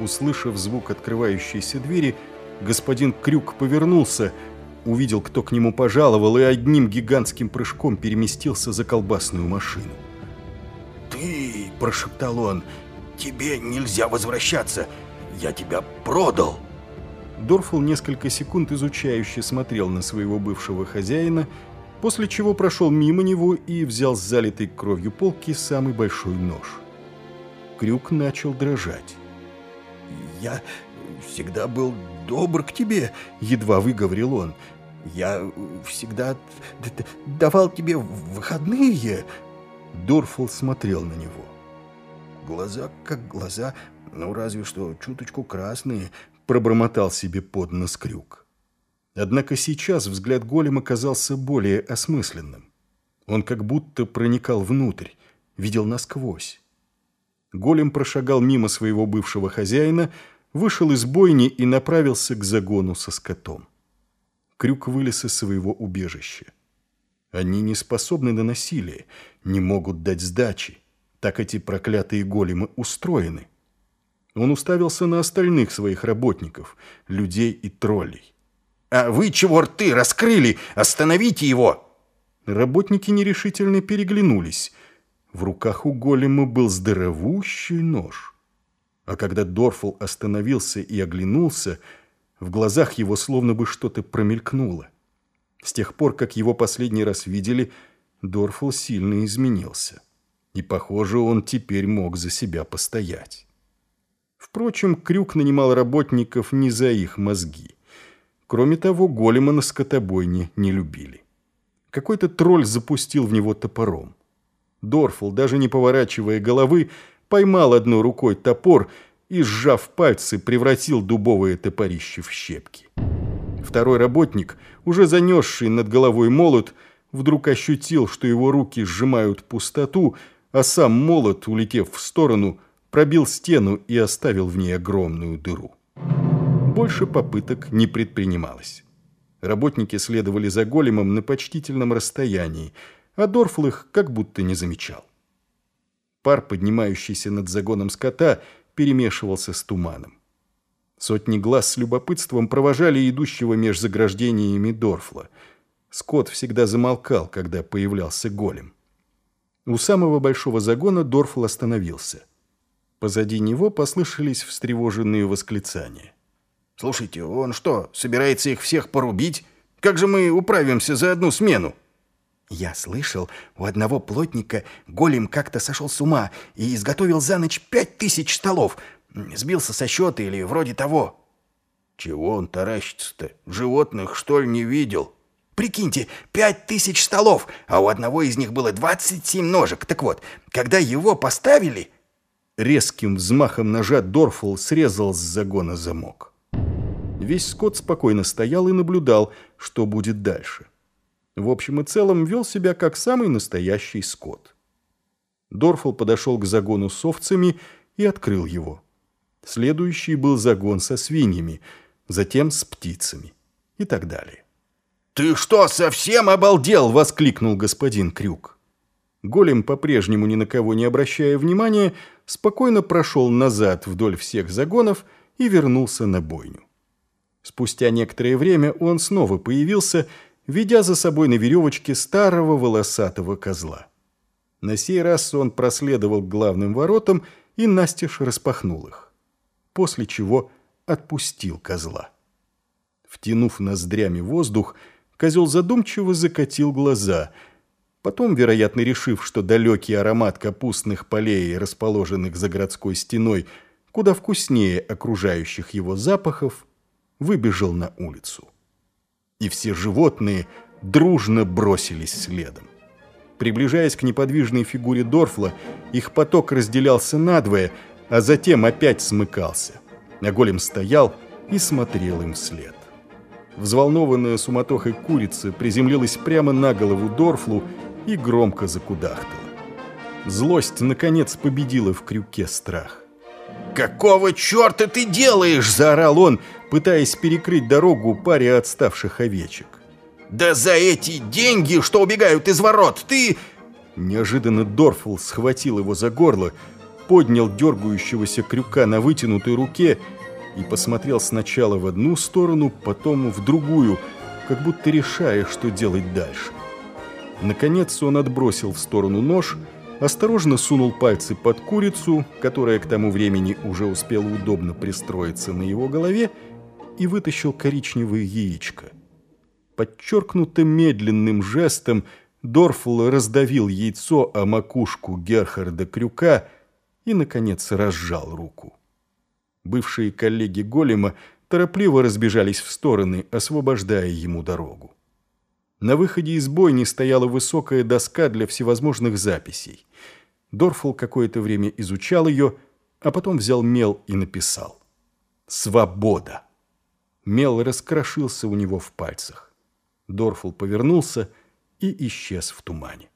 Услышав звук открывающейся двери, господин Крюк повернулся, увидел, кто к нему пожаловал, и одним гигантским прыжком переместился за колбасную машину. «Ты!» – прошептал он. «Тебе нельзя возвращаться! Я тебя продал!» Дорфул несколько секунд изучающе смотрел на своего бывшего хозяина, после чего прошел мимо него и взял с залитой кровью полки самый большой нож. Крюк начал дрожать. «Я всегда был добр к тебе», — едва выговорил он. «Я всегда давал тебе выходные». Дорфул смотрел на него. «Глаза как глаза, ну разве что чуточку красные», — пробормотал себе под нос Крюк. Однако сейчас взгляд голема казался более осмысленным. Он как будто проникал внутрь, видел насквозь. Голем прошагал мимо своего бывшего хозяина, вышел из бойни и направился к загону со скотом. Крюк вылез из своего убежища. Они не способны на насилие, не могут дать сдачи. Так эти проклятые големы устроены. Он уставился на остальных своих работников, людей и троллей. «А вы чего рты раскрыли? Остановите его!» Работники нерешительно переглянулись. В руках у голема был здоровущий нож. А когда Дорфул остановился и оглянулся, в глазах его словно бы что-то промелькнуло. С тех пор, как его последний раз видели, Дорфул сильно изменился. И, похоже, он теперь мог за себя постоять. Впрочем, Крюк нанимал работников не за их мозги. Кроме того, голема на скотобойне не любили. Какой-то тролль запустил в него топором. Дорфул, даже не поворачивая головы, поймал одной рукой топор и, сжав пальцы, превратил дубовое топорище в щепки. Второй работник, уже занесший над головой молот, вдруг ощутил, что его руки сжимают пустоту, а сам молот, улетев в сторону, пробил стену и оставил в ней огромную дыру. Больше попыток не предпринималось. Работники следовали за големом на почтительном расстоянии, а Дорфл их как будто не замечал. Пар, поднимающийся над загоном скота, перемешивался с туманом. Сотни глаз с любопытством провожали идущего меж заграждениями Дорфла. Скот всегда замолкал, когда появлялся голем. У самого большого загона Дорфл остановился. Позади него послышались встревоженные восклицания. «Слушайте, он что, собирается их всех порубить? Как же мы управимся за одну смену?» Я слышал, у одного плотника голем как-то сошел с ума и изготовил за ночь пять тысяч столов. Сбился со счета или вроде того. Чего он таращится-то? Животных, что ли, не видел? Прикиньте, пять тысяч столов, а у одного из них было двадцать семь ножек. Так вот, когда его поставили... Резким взмахом ножа Дорфул срезал с загона замок. Весь скот спокойно стоял и наблюдал, что будет дальше в общем и целом вел себя как самый настоящий скот. Дорфл подошел к загону с овцами и открыл его. Следующий был загон со свиньями, затем с птицами и так далее. «Ты что, совсем обалдел?» — воскликнул господин Крюк. Голем, по-прежнему ни на кого не обращая внимания, спокойно прошел назад вдоль всех загонов и вернулся на бойню. Спустя некоторое время он снова появился ведя за собой на веревочке старого волосатого козла. На сей раз он проследовал к главным воротам и настежь распахнул их, после чего отпустил козла. Втянув ноздрями воздух, козел задумчиво закатил глаза. Потом, вероятно, решив, что далекий аромат капустных полей, расположенных за городской стеной, куда вкуснее окружающих его запахов, выбежал на улицу и все животные дружно бросились следом. Приближаясь к неподвижной фигуре Дорфла, их поток разделялся надвое, а затем опять смыкался. А голем стоял и смотрел им вслед. Взволнованная суматохой курица приземлилась прямо на голову Дорфлу и громко закудахтала. Злость, наконец, победила в крюке страх. «Какого черта ты делаешь?» – заорал он, пытаясь перекрыть дорогу паре отставших овечек. «Да за эти деньги, что убегают из ворот, ты...» Неожиданно Дорфул схватил его за горло, поднял дергающегося крюка на вытянутой руке и посмотрел сначала в одну сторону, потом в другую, как будто решая, что делать дальше. Наконец он отбросил в сторону нож, осторожно сунул пальцы под курицу, которая к тому времени уже успела удобно пристроиться на его голове, и вытащил коричневое яичко. Подчеркнуто медленным жестом Дорфл раздавил яйцо о макушку Герхарда Крюка и, наконец, разжал руку. Бывшие коллеги Голема торопливо разбежались в стороны, освобождая ему дорогу. На выходе из бойни стояла высокая доска для всевозможных записей. Дорфл какое-то время изучал ее, а потом взял мел и написал «Свобода». Мел раскрошился у него в пальцах. Дорфл повернулся и исчез в тумане.